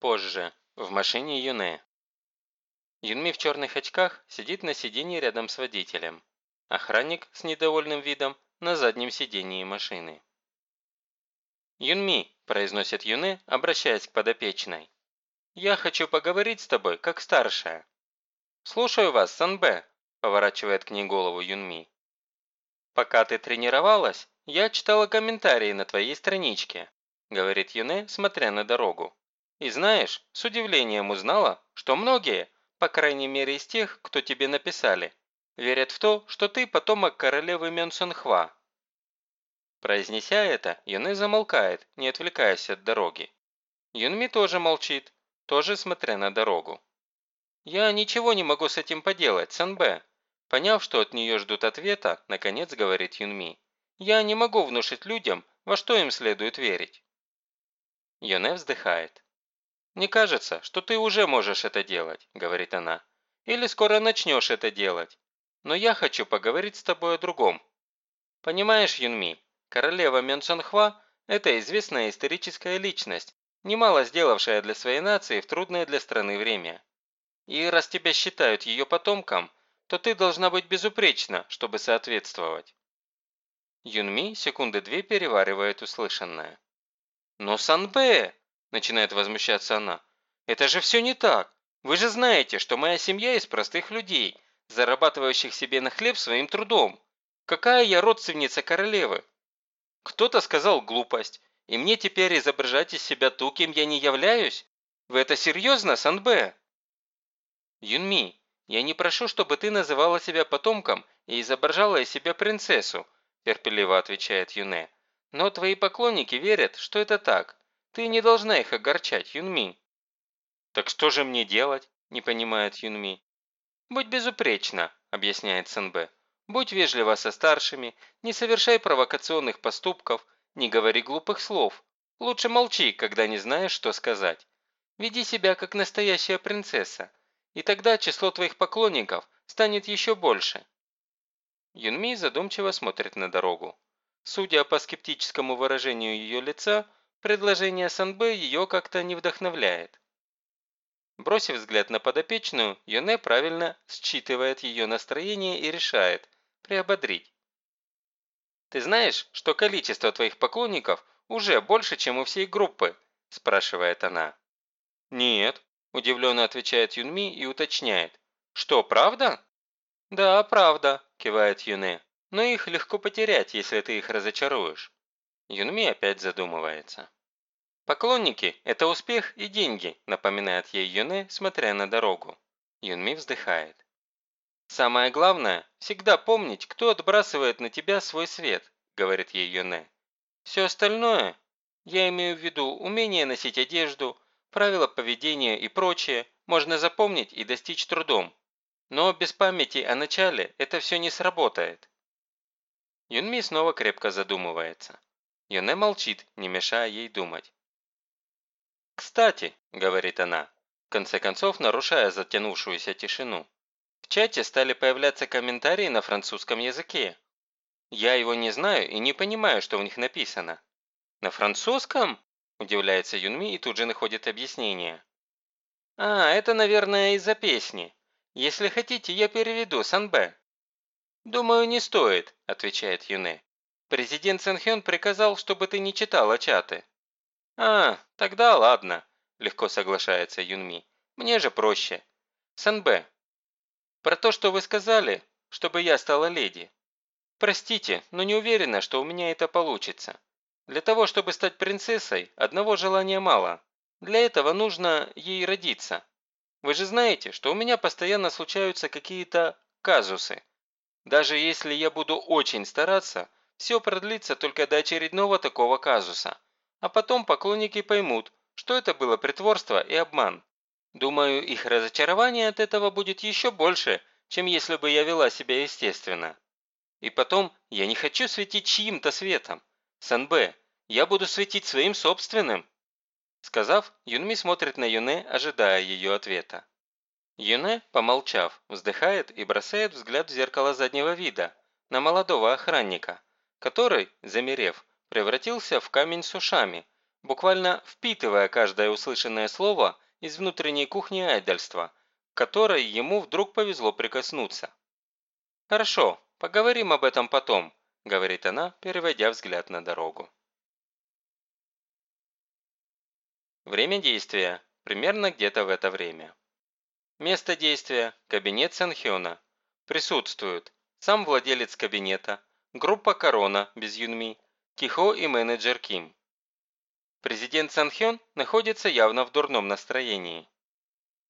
Позже. В машине Юне. Юнми в черных очках сидит на сиденье рядом с водителем. Охранник с недовольным видом на заднем сиденье машины. «Юнми», – произносит Юне, обращаясь к подопечной. «Я хочу поговорить с тобой, как старшая». «Слушаю вас, Санбэ», – поворачивает к ней голову Юнми. «Пока ты тренировалась, я читала комментарии на твоей страничке», – говорит Юне, смотря на дорогу. И знаешь, с удивлением узнала, что многие, по крайней мере из тех, кто тебе написали, верят в то, что ты потомок королевы Мюнсенхва. Произнеся это, Юны замолкает, не отвлекаясь от дороги. Юнми тоже молчит, тоже смотря на дорогу. «Я ничего не могу с этим поделать, Санбэ», Поняв, что от нее ждут ответа, наконец говорит Юнми. «Я не могу внушить людям, во что им следует верить». Юне вздыхает. «Не кажется, что ты уже можешь это делать», – говорит она. «Или скоро начнешь это делать. Но я хочу поговорить с тобой о другом. Понимаешь, Юнми, королева Мюнсенхва – это известная историческая личность, немало сделавшая для своей нации в трудное для страны время. И раз тебя считают ее потомком, то ты должна быть безупречна, чтобы соответствовать». Юнми секунды две переваривает услышанное. «Но Санбэ!» Начинает возмущаться она. «Это же все не так. Вы же знаете, что моя семья из простых людей, зарабатывающих себе на хлеб своим трудом. Какая я родственница королевы?» Кто-то сказал глупость, и мне теперь изображать из себя ту, кем я не являюсь? Вы это серьезно, Санбэ? Юнми, я не прошу, чтобы ты называла себя потомком и изображала из себя принцессу, терпеливо отвечает Юне. Но твои поклонники верят, что это так. Ты не должна их огорчать, Юнми». «Так что же мне делать?» – не понимает Юнми. «Будь безупречна», – объясняет СНБ. «Будь вежлива со старшими, не совершай провокационных поступков, не говори глупых слов. Лучше молчи, когда не знаешь, что сказать. Веди себя, как настоящая принцесса, и тогда число твоих поклонников станет еще больше». Юнми задумчиво смотрит на дорогу. Судя по скептическому выражению ее лица, Предложение Санбэ ее как-то не вдохновляет. Бросив взгляд на подопечную, Юне правильно считывает ее настроение и решает приободрить. «Ты знаешь, что количество твоих поклонников уже больше, чем у всей группы?» – спрашивает она. «Нет», – удивленно отвечает Юнми и уточняет. «Что, правда?» «Да, правда», – кивает Юне. «Но их легко потерять, если ты их разочаруешь». Юнми опять задумывается. «Поклонники – это успех и деньги», – напоминает ей Юне, смотря на дорогу. Юнми вздыхает. «Самое главное – всегда помнить, кто отбрасывает на тебя свой свет», – говорит ей Юне. «Все остальное, я имею в виду умение носить одежду, правила поведения и прочее, можно запомнить и достичь трудом. Но без памяти о начале это все не сработает». Юнми снова крепко задумывается. Юне молчит, не мешая ей думать. «Кстати», – говорит она, в конце концов нарушая затянувшуюся тишину, в чате стали появляться комментарии на французском языке. Я его не знаю и не понимаю, что в них написано. «На французском?» – удивляется Юнми и тут же находит объяснение. «А, это, наверное, из-за песни. Если хотите, я переведу, Санбэ». «Думаю, не стоит», – отвечает Юне. Президент Сэнхён приказал, чтобы ты не читала чаты». «А, тогда ладно», – легко соглашается Юнми. «Мне же проще. Сэнбэ, про то, что вы сказали, чтобы я стала леди. Простите, но не уверена, что у меня это получится. Для того, чтобы стать принцессой, одного желания мало. Для этого нужно ей родиться. Вы же знаете, что у меня постоянно случаются какие-то казусы. Даже если я буду очень стараться, все продлится только до очередного такого казуса. А потом поклонники поймут, что это было притворство и обман. Думаю, их разочарование от этого будет еще больше, чем если бы я вела себя естественно. И потом, я не хочу светить чьим-то светом. Санбэ, я буду светить своим собственным. Сказав, Юнми смотрит на Юне, ожидая ее ответа. Юне, помолчав, вздыхает и бросает взгляд в зеркало заднего вида, на молодого охранника, который, замерев, превратился в камень с ушами, буквально впитывая каждое услышанное слово из внутренней кухни айдольства, к которой ему вдруг повезло прикоснуться. «Хорошо, поговорим об этом потом», – говорит она, переводя взгляд на дорогу. Время действия – примерно где-то в это время. Место действия – кабинет Санхёна. Присутствуют сам владелец кабинета, группа Корона без Юнми, Кихо и менеджер Ким. Президент Санхён находится явно в дурном настроении.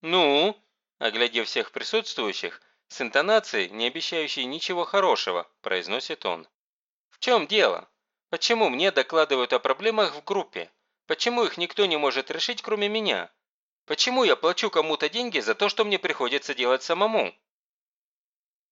«Ну?» – оглядев всех присутствующих, с интонацией, не обещающей ничего хорошего, произносит он. «В чем дело? Почему мне докладывают о проблемах в группе? Почему их никто не может решить, кроме меня? Почему я плачу кому-то деньги за то, что мне приходится делать самому?»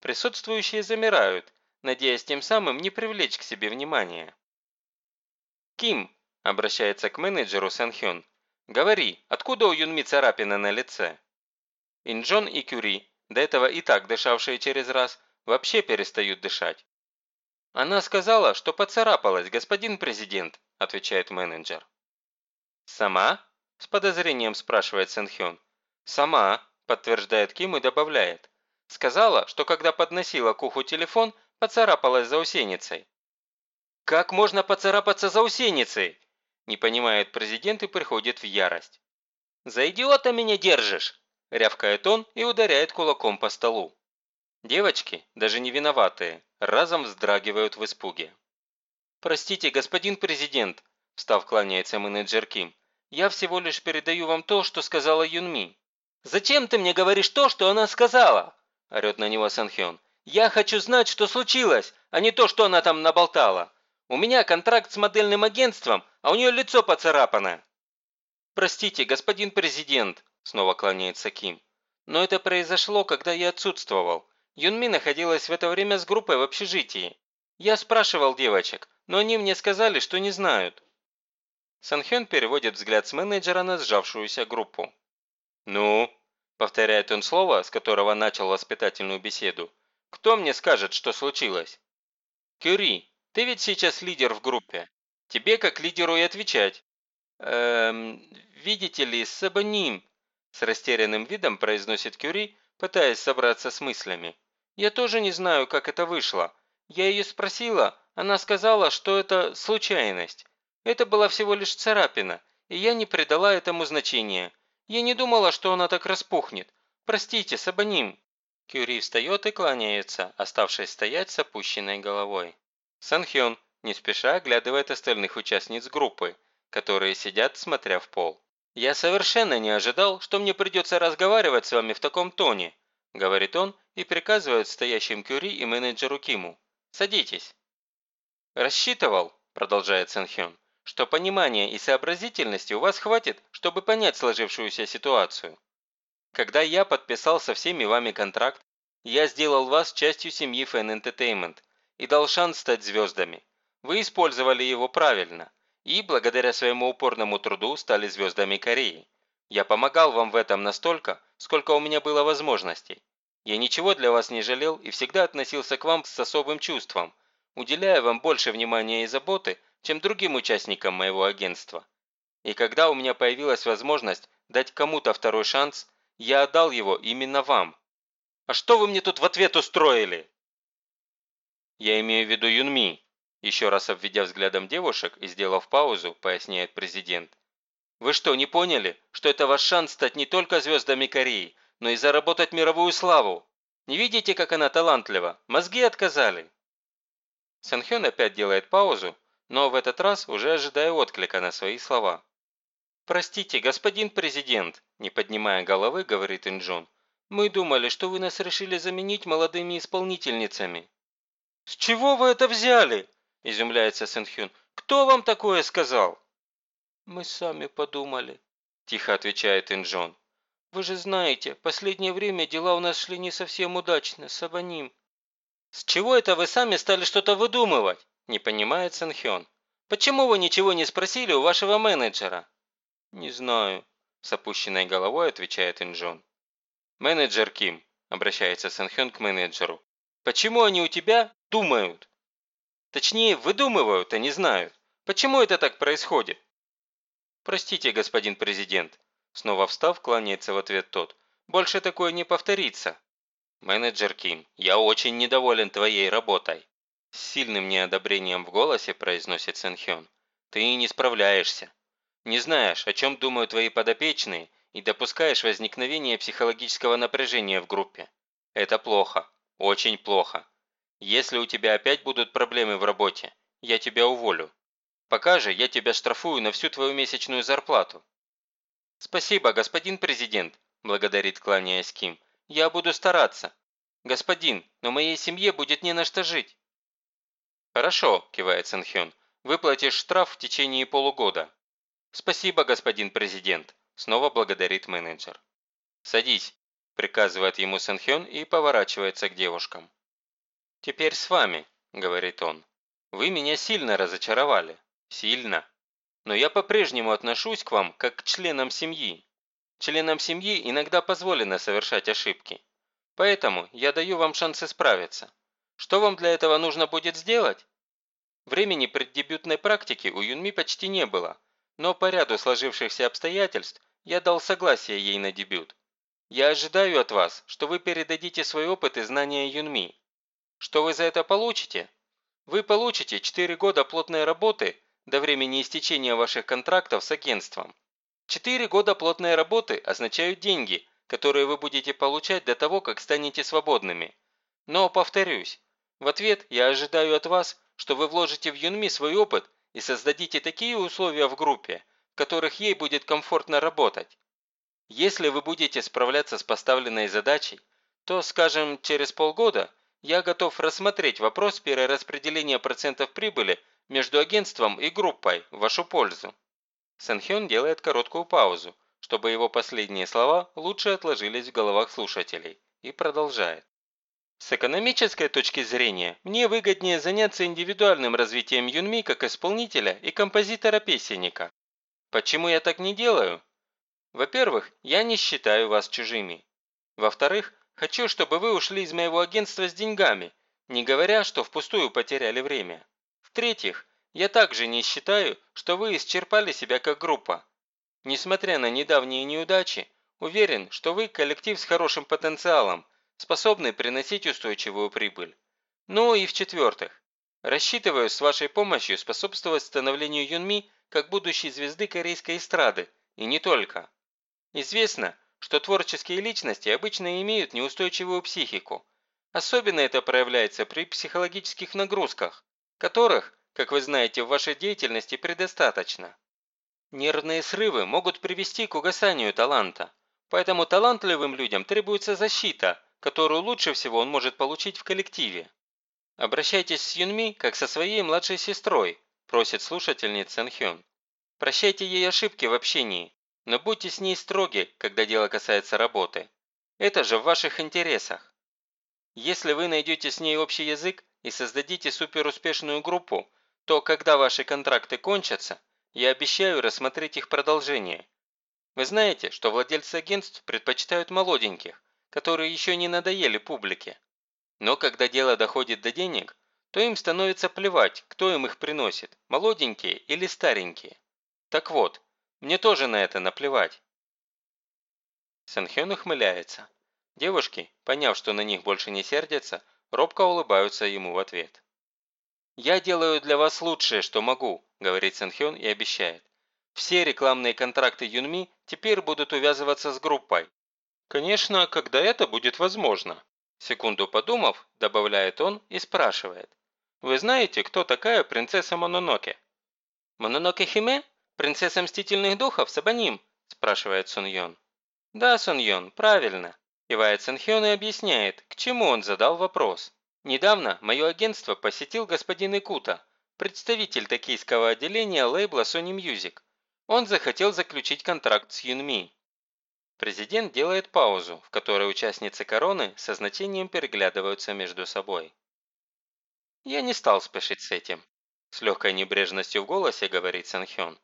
Присутствующие замирают, надеясь тем самым не привлечь к себе внимания. «Ким», – обращается к менеджеру Санхён, – «говори, откуда у Юнми царапина на лице?» Инджон и Кюри, до этого и так дышавшие через раз, вообще перестают дышать. «Она сказала, что поцарапалась, господин президент», – отвечает менеджер. «Сама?» – с подозрением спрашивает Сэнхён. «Сама», – подтверждает Ким и добавляет. «Сказала, что когда подносила к уху телефон, поцарапалась заусеницей». «Как можно поцарапаться заусеницей?» – не понимает президент и приходит в ярость. «За идиота меня держишь!» – рявкает он и ударяет кулаком по столу. Девочки, даже не виноватые, разом вздрагивают в испуге. «Простите, господин президент», Встав, кланяется менеджер Ким. «Я всего лишь передаю вам то, что сказала Юнми». «Зачем ты мне говоришь то, что она сказала?» орет на него Санхён. «Я хочу знать, что случилось, а не то, что она там наболтала. У меня контракт с модельным агентством, а у нее лицо поцарапано». «Простите, господин президент», снова кланяется Ким. «Но это произошло, когда я отсутствовал. Юнми находилась в это время с группой в общежитии. Я спрашивал девочек, но они мне сказали, что не знают. Санхён переводит взгляд с менеджера на сжавшуюся группу. «Ну?» – повторяет он слово, с которого начал воспитательную беседу. «Кто мне скажет, что случилось?» «Кюри, ты ведь сейчас лидер в группе. Тебе, как лидеру, и отвечать». «Эм, видите ли, Сабаним», – с растерянным видом произносит Кюри, пытаясь собраться с мыслями. «Я тоже не знаю, как это вышло. Я ее спросила, она сказала, что это случайность. Это была всего лишь царапина, и я не придала этому значения. Я не думала, что она так распухнет. Простите, Сабаним». Кюри встает и кланяется, оставшись стоять с опущенной головой. Санхён, не спеша, оглядывает остальных участниц группы, которые сидят, смотря в пол. «Я совершенно не ожидал, что мне придется разговаривать с вами в таком тоне», говорит он и приказывает стоящим Кюри и менеджеру Киму. «Садитесь». «Рассчитывал», продолжает Санхён, что понимания и сообразительности у вас хватит, чтобы понять сложившуюся ситуацию. Когда я подписал со всеми вами контракт, я сделал вас частью семьи Fan Entertainment и дал шанс стать звездами. Вы использовали его правильно и, благодаря своему упорному труду, стали звездами Кореи. Я помогал вам в этом настолько, сколько у меня было возможностей. Я ничего для вас не жалел и всегда относился к вам с особым чувством, уделяя вам больше внимания и заботы, чем другим участникам моего агентства. И когда у меня появилась возможность дать кому-то второй шанс, я отдал его именно вам. А что вы мне тут в ответ устроили? Я имею в виду Юнми, еще раз обведя взглядом девушек и сделав паузу, поясняет президент. Вы что, не поняли, что это ваш шанс стать не только звездами Кореи, но и заработать мировую славу? Не видите, как она талантлива? Мозги отказали. Санхён опять делает паузу, но в этот раз уже ожидая отклика на свои слова. «Простите, господин президент», – не поднимая головы, говорит Инджон. «Мы думали, что вы нас решили заменить молодыми исполнительницами». «С чего вы это взяли?» – изумляется Сэнхюн. «Кто вам такое сказал?» «Мы сами подумали», – тихо отвечает Инджон. «Вы же знаете, последнее время дела у нас шли не совсем удачно, с Абоним». «С чего это вы сами стали что-то выдумывать?» Не понимает Сэнхён. Почему вы ничего не спросили у вашего менеджера? Не знаю. С опущенной головой отвечает Инджон. Менеджер Ким, обращается Сэнхён к менеджеру. Почему они у тебя думают? Точнее, выдумывают, а не знают. Почему это так происходит? «Простите, господин президент». Снова встав, кланяется в ответ тот. «Больше такое не повторится». «Менеджер Ким, я очень недоволен твоей работой». С сильным неодобрением в голосе произносит Сэн Хён. «Ты не справляешься. Не знаешь, о чем думают твои подопечные, и допускаешь возникновение психологического напряжения в группе. Это плохо. Очень плохо. Если у тебя опять будут проблемы в работе, я тебя уволю. Пока же я тебя штрафую на всю твою месячную зарплату». «Спасибо, господин президент», – благодарит кланяясь Ким. «Я буду стараться. Господин, но моей семье будет не на что жить». «Хорошо», – кивает Сэнхён. «Выплатишь штраф в течение полугода». «Спасибо, господин президент», – снова благодарит менеджер. «Садись», – приказывает ему Сэнхён и поворачивается к девушкам. «Теперь с вами», – говорит он. «Вы меня сильно разочаровали. Сильно. Но я по-прежнему отношусь к вам как к членам семьи. Членам семьи иногда позволено совершать ошибки. Поэтому я даю вам шанс исправиться. Что вам для этого нужно будет сделать? Времени преддебютной практики у Юнми почти не было, но по ряду сложившихся обстоятельств я дал согласие ей на дебют. Я ожидаю от вас, что вы передадите свой опыт и знания Юнми. Что вы за это получите? Вы получите 4 года плотной работы до времени истечения ваших контрактов с агентством. Четыре года плотной работы означают деньги, которые вы будете получать до того, как станете свободными. Но, повторюсь, в ответ я ожидаю от вас, что вы вложите в Юнми свой опыт и создадите такие условия в группе, в которых ей будет комфортно работать. Если вы будете справляться с поставленной задачей, то, скажем, через полгода я готов рассмотреть вопрос перераспределения процентов прибыли между агентством и группой в вашу пользу». Сэнхён делает короткую паузу, чтобы его последние слова лучше отложились в головах слушателей, и продолжает. С экономической точки зрения, мне выгоднее заняться индивидуальным развитием Юнми как исполнителя и композитора-песенника. Почему я так не делаю? Во-первых, я не считаю вас чужими. Во-вторых, хочу, чтобы вы ушли из моего агентства с деньгами, не говоря, что впустую потеряли время. В-третьих, я также не считаю, что вы исчерпали себя как группа. Несмотря на недавние неудачи, уверен, что вы коллектив с хорошим потенциалом, способный приносить устойчивую прибыль. Ну и в-четвертых, рассчитываю с вашей помощью способствовать становлению Юнми как будущей звезды корейской эстрады, и не только. Известно, что творческие личности обычно имеют неустойчивую психику. Особенно это проявляется при психологических нагрузках, которых, как вы знаете, в вашей деятельности предостаточно. Нервные срывы могут привести к угасанию таланта, поэтому талантливым людям требуется защита, которую лучше всего он может получить в коллективе. Обращайтесь с Юнми, как со своей младшей сестрой, просит слушательница Сэнхён. Прощайте ей ошибки в общении, но будьте с ней строги, когда дело касается работы. Это же в ваших интересах. Если вы найдете с ней общий язык, и создадите суперуспешную группу, то когда ваши контракты кончатся, я обещаю рассмотреть их продолжение. Вы знаете, что владельцы агентств предпочитают молоденьких, которые еще не надоели публике. Но когда дело доходит до денег, то им становится плевать, кто им их приносит, молоденькие или старенькие. Так вот, мне тоже на это наплевать. Сэнхён ухмыляется. Девушки, поняв, что на них больше не сердятся, робко улыбаются ему в ответ. «Я делаю для вас лучшее, что могу», – говорит Сэнхён и обещает. «Все рекламные контракты Юнми теперь будут увязываться с группой. Конечно, когда это будет возможно». Секунду подумав, добавляет он и спрашивает. «Вы знаете, кто такая принцесса Мононоке?» «Мононоке Химе? Принцесса Мстительных Духов? Сабаним?» – спрашивает Сун. «Да, Сун правильно. Кивает Сэнхён и объясняет, к чему он задал вопрос. Недавно мое агентство посетил господин Икута, представитель токийского отделения лейбла Sony Music. Он захотел заключить контракт с Юнми. Президент делает паузу, в которой участницы короны со значением переглядываются между собой. Я не стал спешить с этим. С легкой небрежностью в голосе говорит Санхён.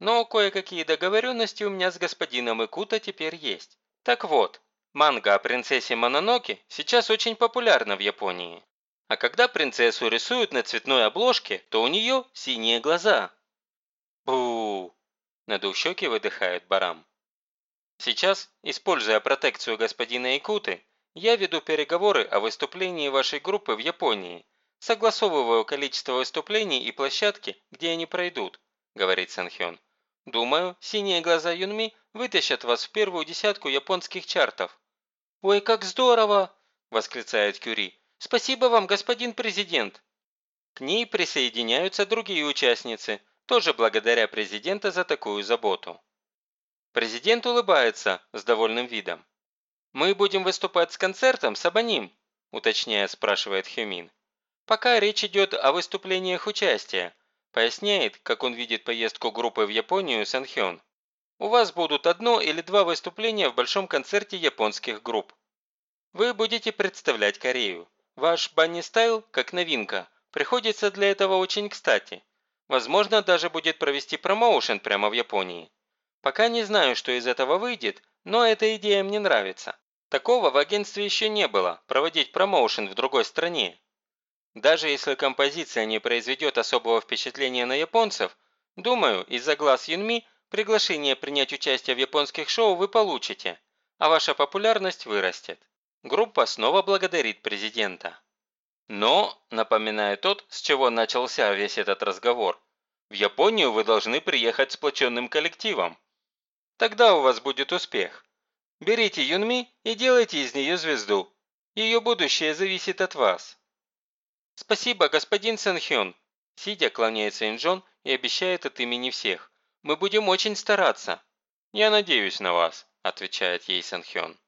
Но кое-какие договоренности у меня с господином Икута теперь есть. Так вот, Манга о принцессе Мононоке сейчас очень популярна в Японии. А когда принцессу рисуют на цветной обложке, то у нее синие глаза. Бу! Надув щеки, выдыхает Барам. Сейчас, используя протекцию господина Икуты, я веду переговоры о выступлении вашей группы в Японии. Согласовываю количество выступлений и площадки, где они пройдут, говорит Санхён. Думаю, синие глаза Юнми вытащат вас в первую десятку японских чартов. «Ой, как здорово!» – восклицает Кюри. «Спасибо вам, господин президент!» К ней присоединяются другие участницы, тоже благодаря президента за такую заботу. Президент улыбается с довольным видом. «Мы будем выступать с концертом с Абоним», уточняя, спрашивает Хюмин. «Пока речь идет о выступлениях участия», поясняет, как он видит поездку группы в Японию Санхён. «У вас будут одно или два выступления в большом концерте японских групп. Вы будете представлять Корею. Ваш банни стайл, как новинка, приходится для этого очень кстати. Возможно, даже будет провести промоушен прямо в Японии. Пока не знаю, что из этого выйдет, но эта идея мне нравится. Такого в агентстве еще не было, проводить промоушен в другой стране. Даже если композиция не произведет особого впечатления на японцев, думаю, из-за глаз Юнми приглашение принять участие в японских шоу вы получите, а ваша популярность вырастет. Группа снова благодарит президента. Но, напоминает тот, с чего начался весь этот разговор, в Японию вы должны приехать сплоченным коллективом. Тогда у вас будет успех. Берите Юнми и делайте из нее звезду. Ее будущее зависит от вас. Спасибо, господин Сэнхён. Сидя, кланяется Инджон и обещает от имени всех. Мы будем очень стараться. Я надеюсь на вас, отвечает ей Сэнхён.